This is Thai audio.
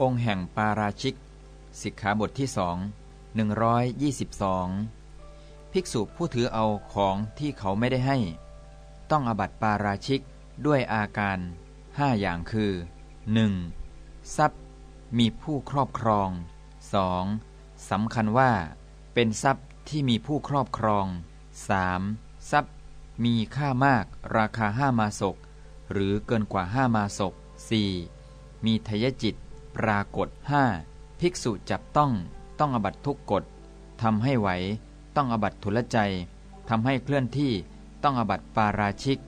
องค์แห่งปาราชิก สิกขาบทที่สอง122 ภิกษุผู้ถือเอาของที่เขาไม่ได้ให้ ต้องอบัติปาราชิกด้วยอาการห้าอย่างคือ 1. ทรัพย์มีผู้ครอบครอง 2. สำคัญว่า เป็นทรัพย์ที่มีผู้ครอบครอง 3. ทรัพย์มีค่ามากราคาห้ามาศก หรือเกินกว่าห้ามาศก 4. มีทยจิต ปรากฏ 5. ภิกษุจับต้องต้องอบัตทุกกฎทำให้ไหว ต้องอบัตทุลใจทำให้เคลื่อนที่ต้องอบัตปาราชิก